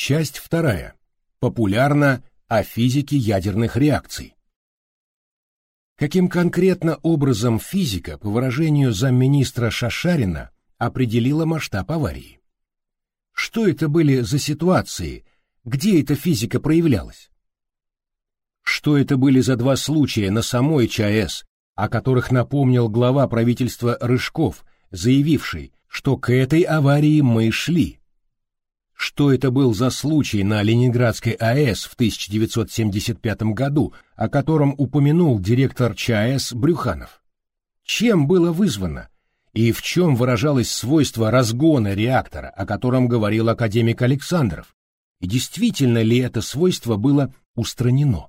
Часть вторая. Популярно о физике ядерных реакций. Каким конкретно образом физика, по выражению замминистра Шашарина, определила масштаб аварии? Что это были за ситуации, где эта физика проявлялась? Что это были за два случая на самой ЧАЭС, о которых напомнил глава правительства Рыжков, заявивший, что к этой аварии мы шли? Что это был за случай на Ленинградской АЭС в 1975 году, о котором упомянул директор ЧАЭС Брюханов. Чем было вызвано и в чем выражалось свойство разгона реактора, о котором говорил академик Александров, и действительно ли это свойство было устранено?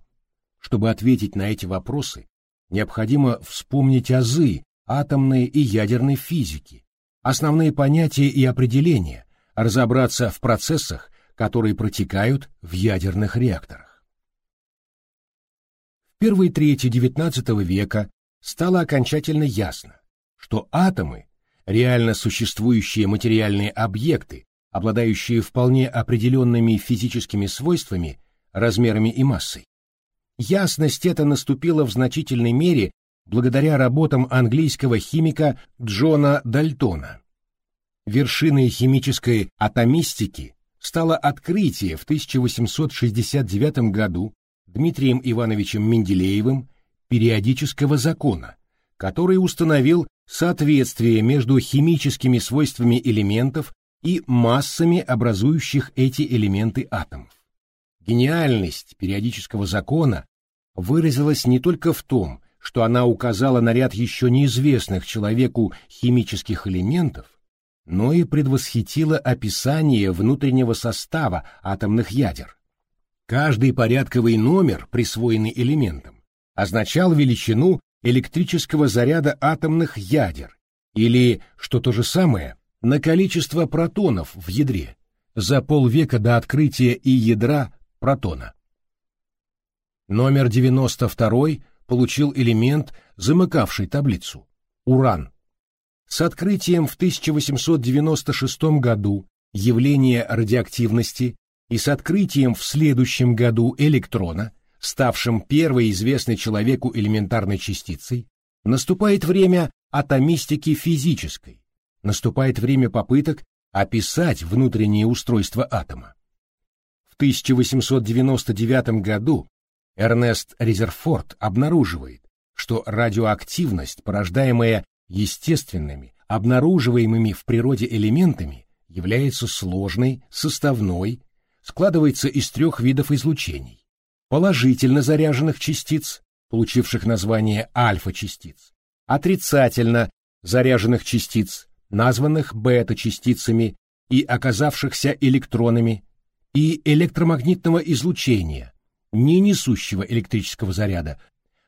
Чтобы ответить на эти вопросы, необходимо вспомнить азы атомной и ядерной физики, основные понятия и определения, разобраться в процессах, которые протекают в ядерных реакторах. В первой трети XIX века стало окончательно ясно, что атомы – реально существующие материальные объекты, обладающие вполне определенными физическими свойствами, размерами и массой. Ясность эта наступила в значительной мере благодаря работам английского химика Джона Дальтона, вершиной химической атомистики стало открытие в 1869 году Дмитрием Ивановичем Менделеевым периодического закона, который установил соответствие между химическими свойствами элементов и массами, образующих эти элементы атомов. Гениальность периодического закона выразилась не только в том, что она указала на ряд еще неизвестных человеку химических элементов, но и предвосхитила описание внутреннего состава атомных ядер. Каждый порядковый номер, присвоенный элементам, означал величину электрического заряда атомных ядер, или, что то же самое, на количество протонов в ядре за полвека до открытия и ядра протона. Номер 92 получил элемент, замыкавший таблицу – уран. С открытием в 1896 году явления радиоактивности и с открытием в следующем году электрона, ставшим первой известной человеку элементарной частицей, наступает время атомистики физической, наступает время попыток описать внутреннее устройство атома. В 1899 году Эрнест Резерфорд обнаруживает, что радиоактивность, порождаемая естественными, обнаруживаемыми в природе элементами, является сложной, составной, складывается из трех видов излучений. Положительно заряженных частиц, получивших название альфа-частиц, отрицательно заряженных частиц, названных бета-частицами и оказавшихся электронами, и электромагнитного излучения, не несущего электрического заряда,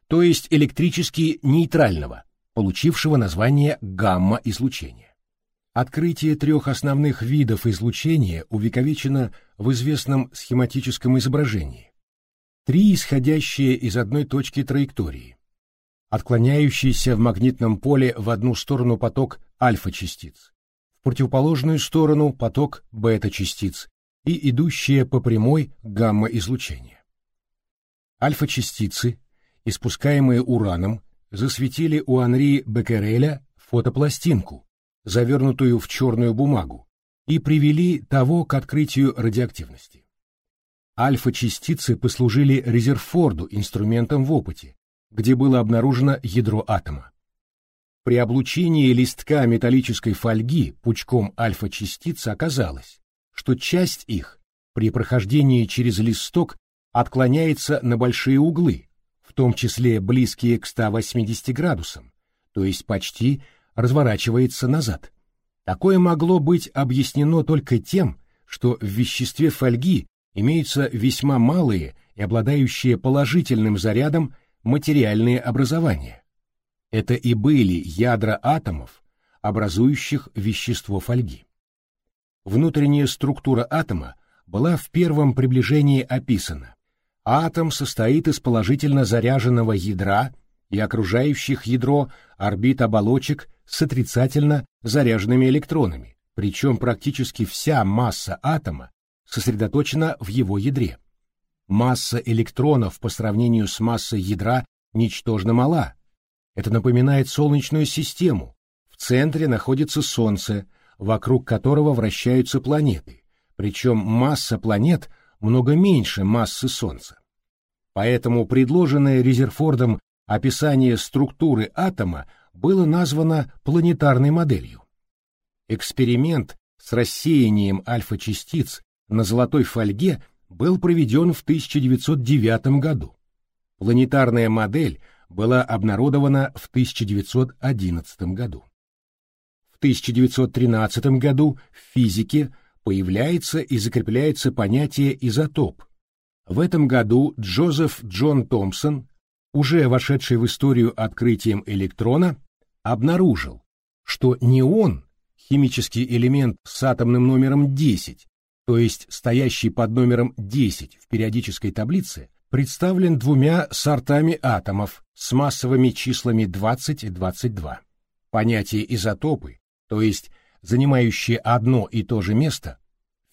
то есть электрически нейтрального, получившего название гамма-излучения. Открытие трех основных видов излучения увековечено в известном схематическом изображении. Три исходящие из одной точки траектории, отклоняющийся в магнитном поле в одну сторону поток альфа-частиц, в противоположную сторону поток бета-частиц и идущие по прямой гамма-излучение. Альфа-частицы, испускаемые ураном, засветили у Анри Беккереля фотопластинку, завернутую в черную бумагу, и привели того к открытию радиоактивности. Альфа-частицы послужили Резерфорду инструментом в опыте, где было обнаружено ядро атома. При облучении листка металлической фольги пучком альфа-частиц оказалось, что часть их при прохождении через листок отклоняется на большие углы, в том числе близкие к 180 градусам, то есть почти разворачивается назад. Такое могло быть объяснено только тем, что в веществе фольги имеются весьма малые и обладающие положительным зарядом материальные образования. Это и были ядра атомов, образующих вещество фольги. Внутренняя структура атома была в первом приближении описана, Атом состоит из положительно заряженного ядра и окружающих ядро орбит оболочек с отрицательно заряженными электронами, причем практически вся масса атома сосредоточена в его ядре. Масса электронов по сравнению с массой ядра ничтожно мала. Это напоминает Солнечную систему. В центре находится Солнце, вокруг которого вращаются планеты, причем масса планет много меньше массы Солнца. Поэтому предложенное Резерфордом описание структуры атома было названо планетарной моделью. Эксперимент с рассеянием альфа-частиц на золотой фольге был проведен в 1909 году. Планетарная модель была обнародована в 1911 году. В 1913 году в физике появляется и закрепляется понятие изотоп. В этом году Джозеф Джон Томпсон, уже вошедший в историю открытием электрона, обнаружил, что неон, химический элемент с атомным номером 10, то есть стоящий под номером 10 в периодической таблице, представлен двумя сортами атомов с массовыми числами 20 и 22. Понятие изотопы, то есть занимающие одно и то же место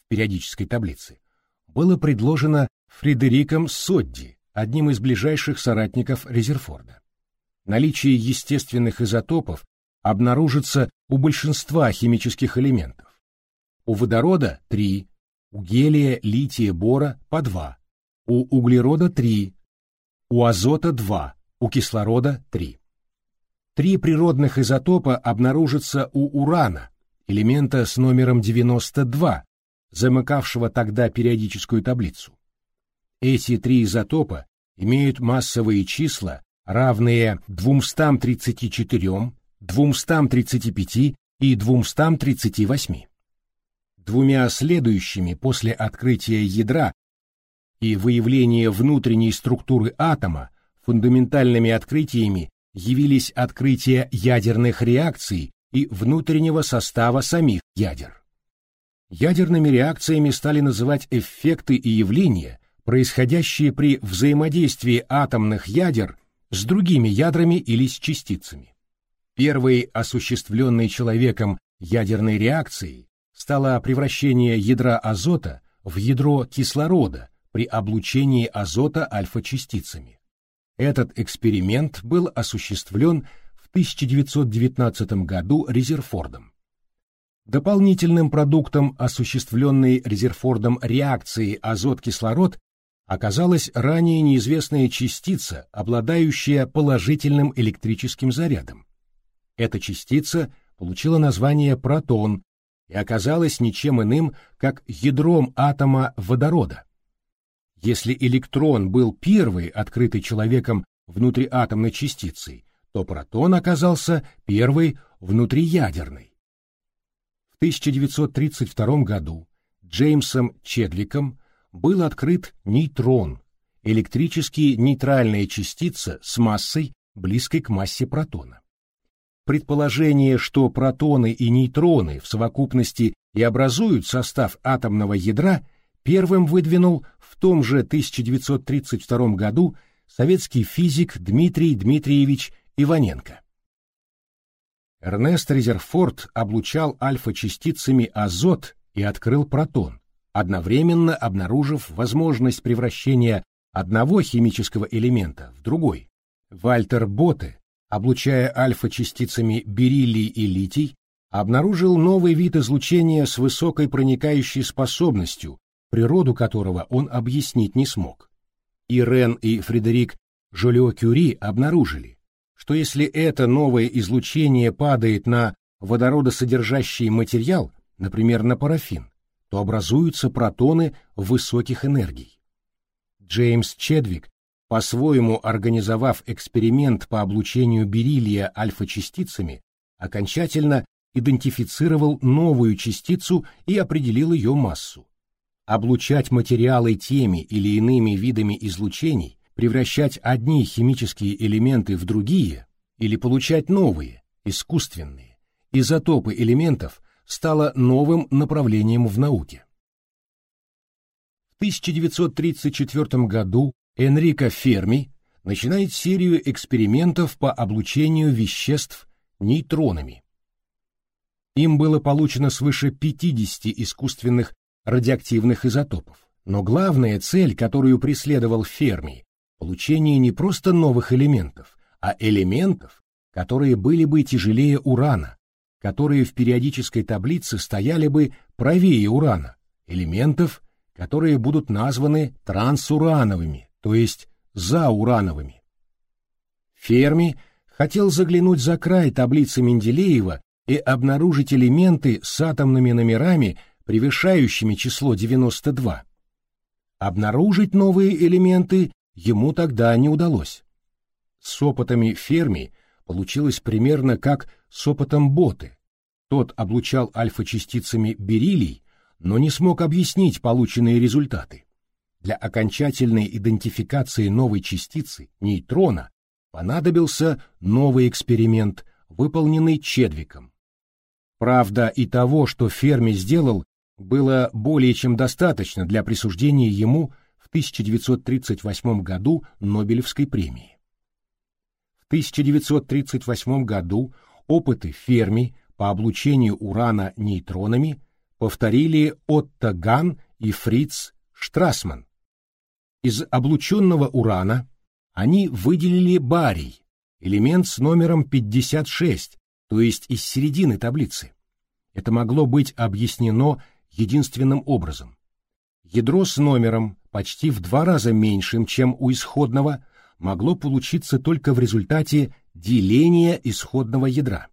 в периодической таблице, было предложено Фредериком Содди, одним из ближайших соратников Резерфорда. Наличие естественных изотопов обнаружится у большинства химических элементов. У водорода 3, у гелия, лития, бора по 2, у углерода 3, у азота 2, у кислорода 3. Три природных изотопа обнаружатся у урана, элемента с номером 92, замыкавшего тогда периодическую таблицу. Эти три изотопа имеют массовые числа, равные 234, 235 и 238 двумя следующими после открытия ядра и выявления внутренней структуры атома фундаментальными открытиями явились открытия ядерных реакций и внутреннего состава самих ядер. Ядерными реакциями стали называть эффекты и явления, происходящие при взаимодействии атомных ядер с другими ядрами или с частицами. Первой осуществленной человеком ядерной реакцией стало превращение ядра азота в ядро кислорода при облучении азота альфа-частицами. Этот эксперимент был осуществлен в 1919 году Резерфордом. Дополнительным продуктом осуществленной Резерфордом реакции азот-кислород оказалась ранее неизвестная частица, обладающая положительным электрическим зарядом. Эта частица получила название протон и оказалась ничем иным, как ядром атома водорода. Если электрон был первой открытой человеком внутриатомной частицей, то протон оказался первой внутриядерной. В 1932 году Джеймсом Чедвиком был открыт нейтрон, электрически нейтральная частица с массой, близкой к массе протона. Предположение, что протоны и нейтроны в совокупности и образуют состав атомного ядра, первым выдвинул в том же 1932 году советский физик Дмитрий Дмитриевич Иваненко. Эрнест Резерфорд облучал альфа-частицами азот и открыл протон, одновременно обнаружив возможность превращения одного химического элемента в другой. Вальтер Ботте облучая альфа-частицами бериллий и литий, обнаружил новый вид излучения с высокой проникающей способностью, природу которого он объяснить не смог. Ирен и Фредерик Жолио-Кюри обнаружили, что если это новое излучение падает на водородосодержащий материал, например, на парафин, то образуются протоны высоких энергий. Джеймс Чедвик по-своему организовав эксперимент по облучению бериллия альфа-частицами, окончательно идентифицировал новую частицу и определил ее массу. Облучать материалы теми или иными видами излучений, превращать одни химические элементы в другие или получать новые, искусственные, изотопы элементов стало новым направлением в науке. В 1934 году Энрико Ферми начинает серию экспериментов по облучению веществ нейтронами. Им было получено свыше 50 искусственных радиоактивных изотопов. Но главная цель, которую преследовал Ферми, получение не просто новых элементов, а элементов, которые были бы тяжелее урана, которые в периодической таблице стояли бы правее урана, элементов, которые будут названы трансурановыми, то есть заурановыми. Ферми хотел заглянуть за край таблицы Менделеева и обнаружить элементы с атомными номерами, превышающими число 92. Обнаружить новые элементы ему тогда не удалось. С опытами Ферми получилось примерно как с опытом Боты. Тот облучал альфа-частицами бериллий, но не смог объяснить полученные результаты. Для окончательной идентификации новой частицы, нейтрона, понадобился новый эксперимент, выполненный Чедвиком. Правда, и того, что Ферми сделал, было более чем достаточно для присуждения ему в 1938 году Нобелевской премии. В 1938 году опыты Ферми по облучению урана нейтронами повторили Отто Ган и Фриц Штрасман. Из облученного урана они выделили барий, элемент с номером 56, то есть из середины таблицы. Это могло быть объяснено единственным образом. Ядро с номером почти в два раза меньшим, чем у исходного, могло получиться только в результате деления исходного ядра.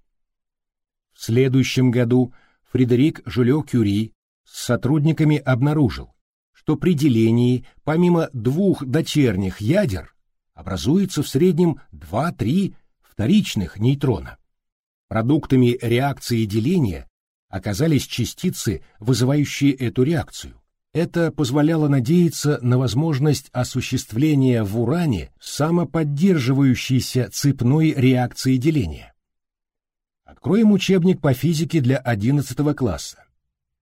В следующем году Фредерик Жюлё-Кюри с сотрудниками обнаружил, что при делении помимо двух дочерних ядер образуется в среднем 2-3 вторичных нейтрона. Продуктами реакции деления оказались частицы, вызывающие эту реакцию. Это позволяло надеяться на возможность осуществления в уране самоподдерживающейся цепной реакции деления. Откроем учебник по физике для 11 класса.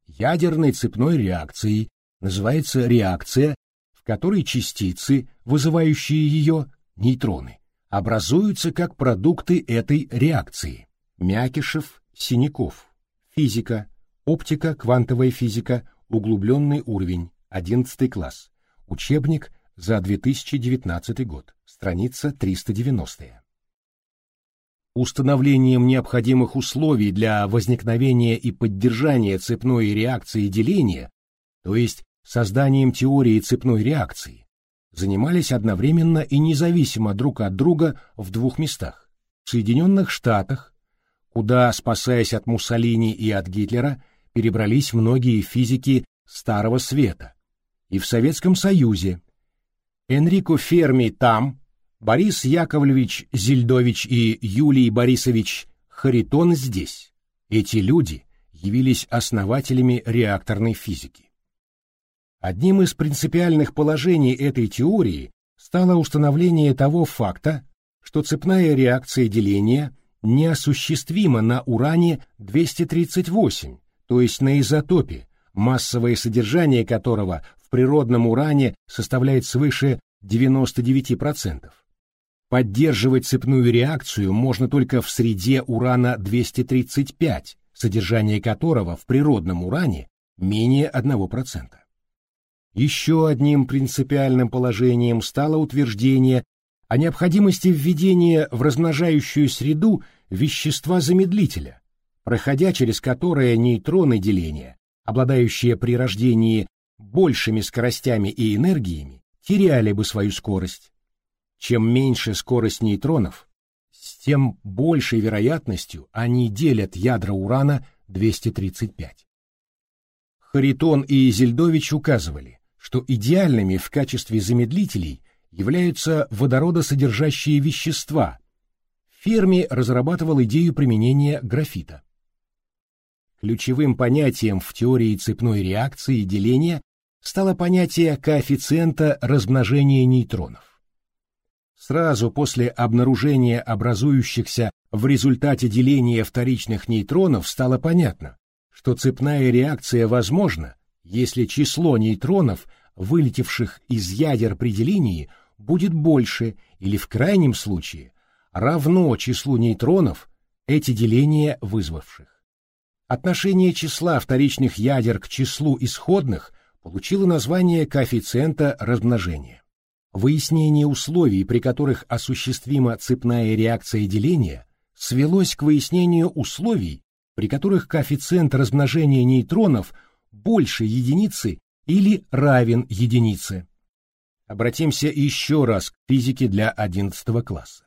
Ядерной цепной реакцией называется реакция, в которой частицы, вызывающие ее, нейтроны, образуются как продукты этой реакции. Мякишев, Синяков. Физика, оптика, квантовая физика, углубленный уровень, 11 класс. Учебник за 2019 год. Страница 390 установлением необходимых условий для возникновения и поддержания цепной реакции деления, то есть созданием теории цепной реакции, занимались одновременно и независимо друг от друга в двух местах. В Соединенных Штатах, куда, спасаясь от Муссолини и от Гитлера, перебрались многие физики Старого Света, и в Советском Союзе. Энрико Ферми там, Борис Яковлевич Зельдович и Юлий Борисович Харитон здесь. Эти люди явились основателями реакторной физики. Одним из принципиальных положений этой теории стало установление того факта, что цепная реакция деления неосуществима на уране-238, то есть на изотопе, массовое содержание которого в природном уране составляет свыше 99%. Поддерживать цепную реакцию можно только в среде урана-235, содержание которого в природном уране менее 1%. Еще одним принципиальным положением стало утверждение о необходимости введения в размножающую среду вещества-замедлителя, проходя через которое нейтроны деления, обладающие при рождении большими скоростями и энергиями, теряли бы свою скорость, чем меньше скорость нейтронов, с тем большей вероятностью они делят ядра урана 235. Харитон и Зельдович указывали, что идеальными в качестве замедлителей являются водородосодержащие вещества. Ферми разрабатывал идею применения графита. Ключевым понятием в теории цепной реакции деления стало понятие коэффициента размножения нейтронов. Сразу после обнаружения образующихся в результате деления вторичных нейтронов стало понятно, что цепная реакция возможна, если число нейтронов, вылетевших из ядер при делении, будет больше или в крайнем случае равно числу нейтронов, эти деления вызвавших. Отношение числа вторичных ядер к числу исходных получило название коэффициента размножения. Выяснение условий, при которых осуществима цепная реакция деления, свелось к выяснению условий, при которых коэффициент размножения нейтронов больше единицы или равен единице. Обратимся еще раз к физике для 11 класса.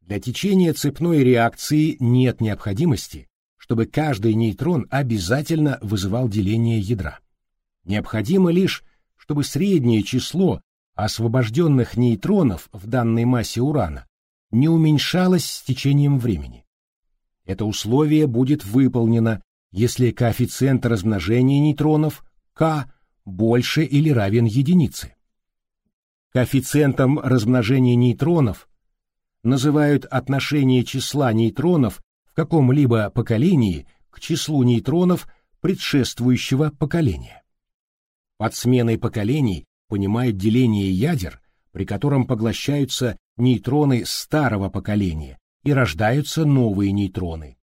Для течения цепной реакции нет необходимости, чтобы каждый нейтрон обязательно вызывал деление ядра. Необходимо лишь, чтобы среднее число освобожденных нейтронов в данной массе урана не уменьшалось с течением времени. Это условие будет выполнено, если коэффициент размножения нейтронов k больше или равен единице. Коэффициентом размножения нейтронов называют отношение числа нейтронов каком-либо поколении к числу нейтронов предшествующего поколения. Под сменой поколений понимают деление ядер, при котором поглощаются нейтроны старого поколения и рождаются новые нейтроны.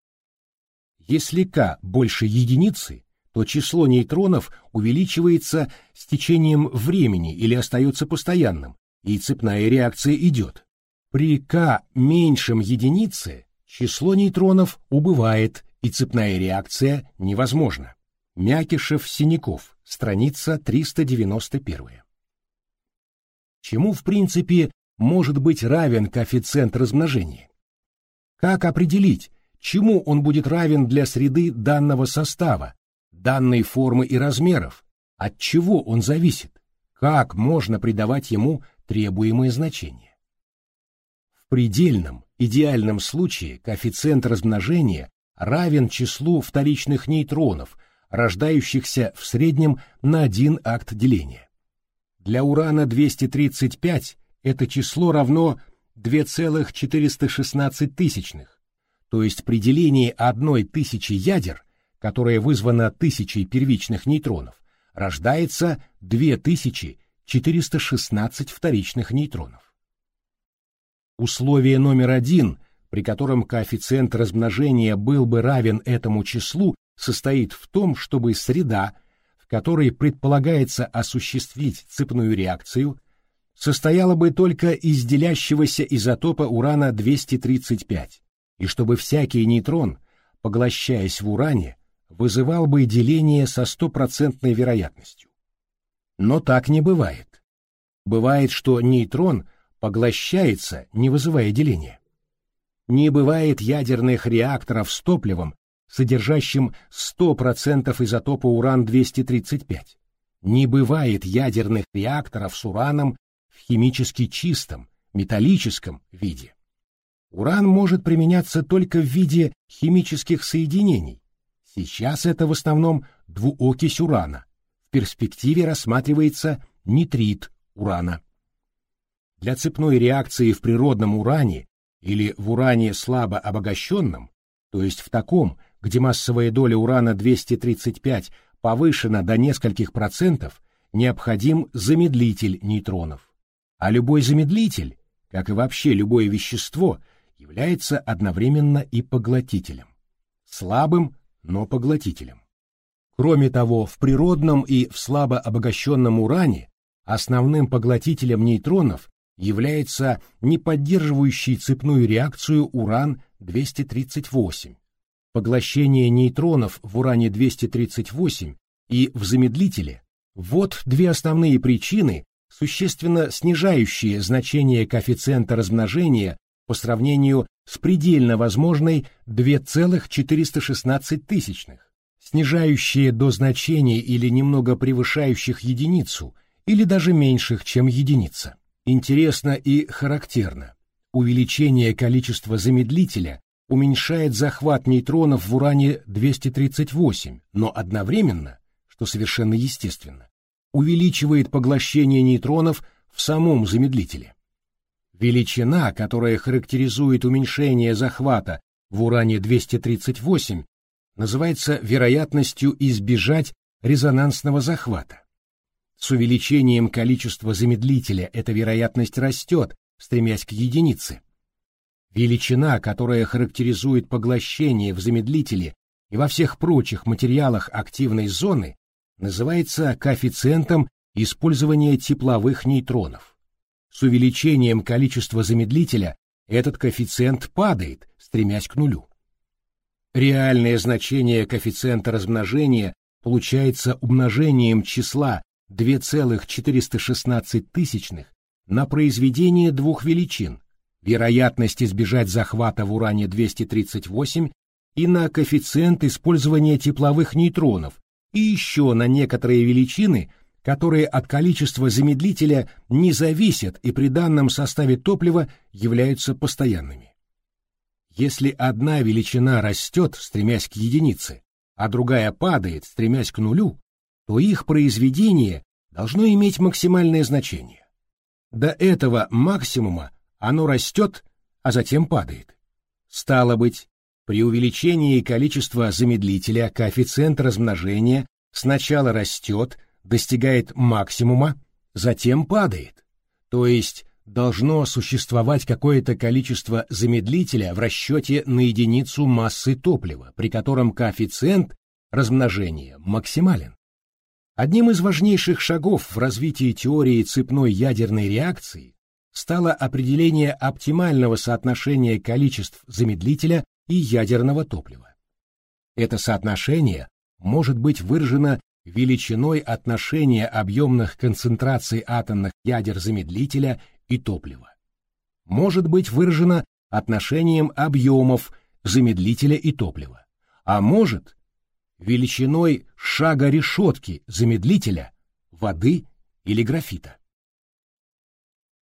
Если k больше единицы, то число нейтронов увеличивается с течением времени или остается постоянным, и цепная реакция идет. При k меньшем единицы число нейтронов убывает, и цепная реакция невозможна. Мякишев-Синяков, страница 391. Чему, в принципе, может быть равен коэффициент размножения? Как определить, чему он будет равен для среды данного состава, данной формы и размеров, от чего он зависит, как можно придавать ему требуемое значение? предельном, идеальном случае коэффициент размножения равен числу вторичных нейтронов, рождающихся в среднем на один акт деления. Для урана-235 это число равно 2,416 тысячных, то есть при делении одной тысячи ядер, которая вызвана тысячей первичных нейтронов, рождается 2416 вторичных нейтронов. Условие номер один, при котором коэффициент размножения был бы равен этому числу, состоит в том, чтобы среда, в которой предполагается осуществить цепную реакцию, состояла бы только из делящегося изотопа урана-235, и чтобы всякий нейтрон, поглощаясь в уране, вызывал бы деление со стопроцентной вероятностью. Но так не бывает. Бывает, что нейтрон поглощается, не вызывая деления. Не бывает ядерных реакторов с топливом, содержащим 100% изотопа уран-235. Не бывает ядерных реакторов с ураном в химически чистом, металлическом виде. Уран может применяться только в виде химических соединений. Сейчас это в основном двуокись урана. В перспективе рассматривается нитрит урана. Для цепной реакции в природном уране или в уране слабо обогащенном, то есть в таком, где массовая доля урана-235 повышена до нескольких процентов, необходим замедлитель нейтронов. А любой замедлитель, как и вообще любое вещество, является одновременно и поглотителем. Слабым, но поглотителем. Кроме того, в природном и в слабо обогащенном уране основным поглотителем нейтронов является не поддерживающий цепную реакцию уран-238. Поглощение нейтронов в уране-238 и в замедлителе – вот две основные причины, существенно снижающие значение коэффициента размножения по сравнению с предельно возможной 2,416 тысячных, снижающие до значений или немного превышающих единицу, или даже меньших, чем единица. Интересно и характерно. Увеличение количества замедлителя уменьшает захват нейтронов в уране-238, но одновременно, что совершенно естественно, увеличивает поглощение нейтронов в самом замедлителе. Величина, которая характеризует уменьшение захвата в уране-238, называется вероятностью избежать резонансного захвата. С увеличением количества замедлителя эта вероятность растет, стремясь к единице. Величина, которая характеризует поглощение в замедлителе и во всех прочих материалах активной зоны называется коэффициентом использования тепловых нейтронов. С увеличением количества замедлителя этот коэффициент падает, стремясь к нулю. Реальное значение коэффициента размножения получается умножением числа 2,416 тысячных на произведение двух величин, вероятность избежать захвата в уране-238 и на коэффициент использования тепловых нейтронов, и еще на некоторые величины, которые от количества замедлителя не зависят и при данном составе топлива являются постоянными. Если одна величина растет, стремясь к единице, а другая падает, стремясь к нулю, то их произведение должно иметь максимальное значение. До этого максимума оно растет, а затем падает. Стало быть, при увеличении количества замедлителя коэффициент размножения сначала растет, достигает максимума, затем падает. То есть должно существовать какое-то количество замедлителя в расчете на единицу массы топлива, при котором коэффициент размножения максимален. Одним из важнейших шагов в развитии теории цепной ядерной реакции стало определение оптимального соотношения количеств замедлителя и ядерного топлива. Это соотношение может быть выражено величиной отношения объемных концентраций атомных ядер замедлителя и топлива. Может быть выражено отношением объемов замедлителя и топлива, а может величиной шага решетки замедлителя, воды или графита.